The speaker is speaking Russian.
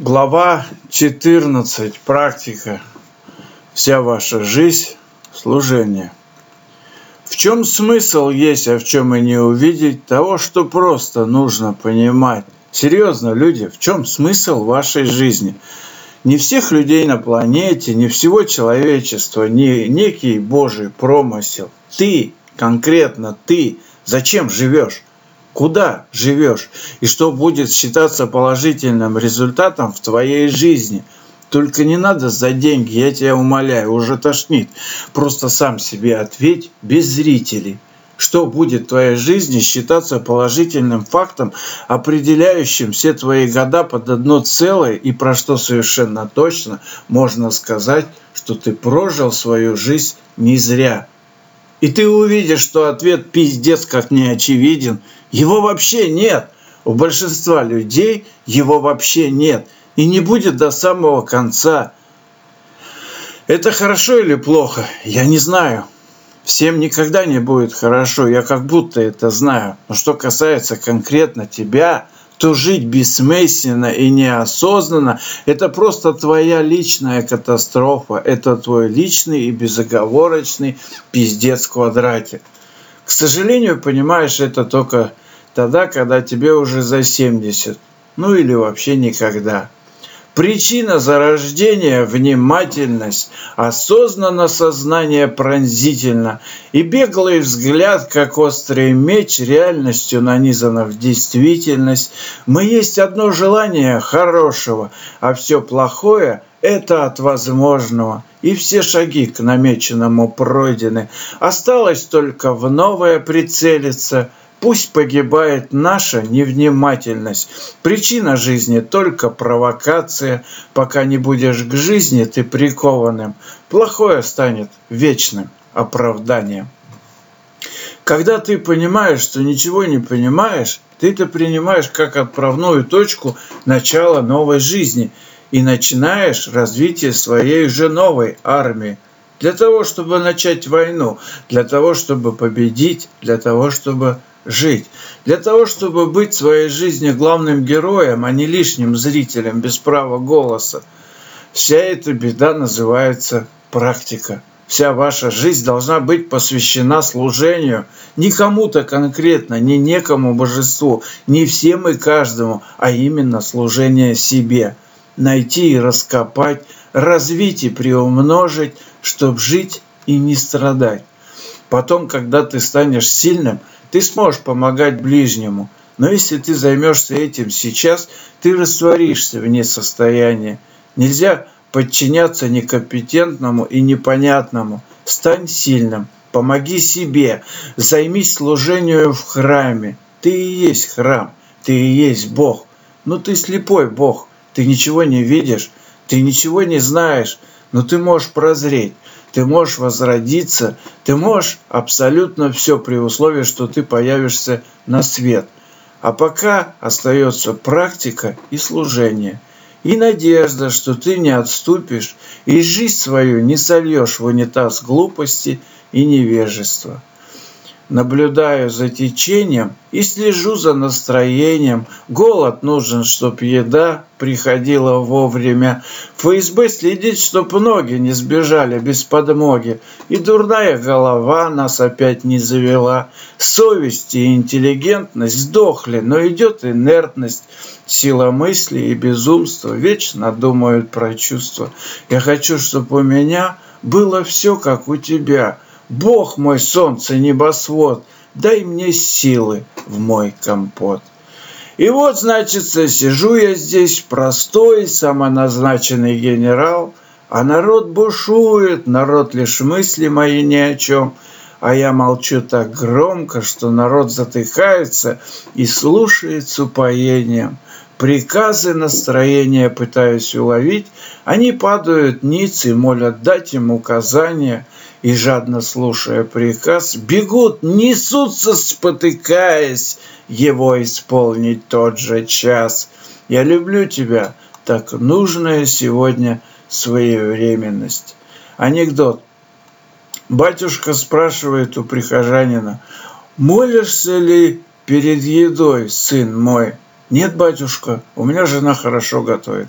Глава 14. Практика. Вся ваша жизнь – служение. В чем смысл есть, а в чем и не увидеть того, что просто нужно понимать. Серьезно, люди, в чем смысл вашей жизни? Не всех людей на планете, не всего человечества, не некий Божий промысел. Ты, конкретно ты, зачем живешь? Куда живешь и что будет считаться положительным результатом в твоей жизни. Только не надо за деньги, я тебя умоляю, уже тошнит. Просто сам себе ответь без зрителей. Что будет в твоей жизни считаться положительным фактом, определяющим все твои года под одно целое и про что совершенно точно можно сказать, что ты прожил свою жизнь не зря – и ты увидишь, что ответ пиздец как не очевиден. Его вообще нет. У большинства людей его вообще нет. И не будет до самого конца. Это хорошо или плохо? Я не знаю. Всем никогда не будет хорошо. Я как будто это знаю. Но что касается конкретно тебя, то жить бессмысленно и неосознанно – это просто твоя личная катастрофа, это твой личный и безоговорочный пиздец в квадрате. К сожалению, понимаешь это только тогда, когда тебе уже за 70, ну или вообще никогда – Причина зарождения – внимательность, осознанно сознание пронзительно, и беглый взгляд, как острый меч, реальностью нанизано в действительность. Мы есть одно желание хорошего, а все плохое – это от возможного, и все шаги к намеченному пройдены. Осталось только в новое прицелиться – Пусть погибает наша невнимательность. Причина жизни только провокация. Пока не будешь к жизни ты прикованным, плохое станет вечным оправданием. Когда ты понимаешь, что ничего не понимаешь, ты это принимаешь как отправную точку начала новой жизни и начинаешь развитие своей же новой армии. Для того, чтобы начать войну, для того, чтобы победить, для того, чтобы жить. Для того, чтобы быть в своей жизни главным героем, а не лишним зрителем без права голоса. Вся эта беда называется практика. Вся ваша жизнь должна быть посвящена служению не кому-то конкретно, не некому божеству, не всем и каждому, а именно служение себе. Найти и раскопать, развить и приумножить, чтобы жить и не страдать. Потом, когда ты станешь сильным – ты сможешь помогать ближнему. Но если ты займешься этим сейчас, ты растворишься вне состояния. Нельзя подчиняться некомпетентному и непонятному. Стань сильным, помоги себе, займись служением в храме. Ты и есть храм, ты и есть Бог. Но ты слепой Бог, ты ничего не видишь, ты ничего не знаешь, но ты можешь прозреть ты можешь возродиться, ты можешь абсолютно все при условии, что ты появишься на свет. А пока остается практика и служение. И надежда, что ты не отступишь и жизнь свою не сольешь в унитаз глупости и невежества наблюдаю за течением и слежу за настроением. Голод нужен, чтоб еда приходила вовремя. ФСБ следит, чтоб ноги не сбежали без подмоги. И дурная голова нас опять не завела. Совесть и интеллигентность сдохли, но идет инертность. Сила мысли и безумства вечно думают про чувства. Я хочу, чтобы у меня было все, как у тебя – Бог мой солнце, небосвод, дай мне силы в мой компот. И вот, значит, сижу я здесь, простой, самоназначенный генерал, а народ бушует, народ лишь мысли мои ни о чем, а я молчу так громко, что народ затыкается и слушает с упоением. Приказы настроения пытаюсь уловить, они падают ниц и молят дать им указания – и, жадно слушая приказ, бегут, несутся, спотыкаясь, его исполнить тот же час. Я люблю тебя, так нужная сегодня своевременность. Анекдот. Батюшка спрашивает у прихожанина, молишься ли перед едой, сын мой? Нет, батюшка, у меня жена хорошо готовит.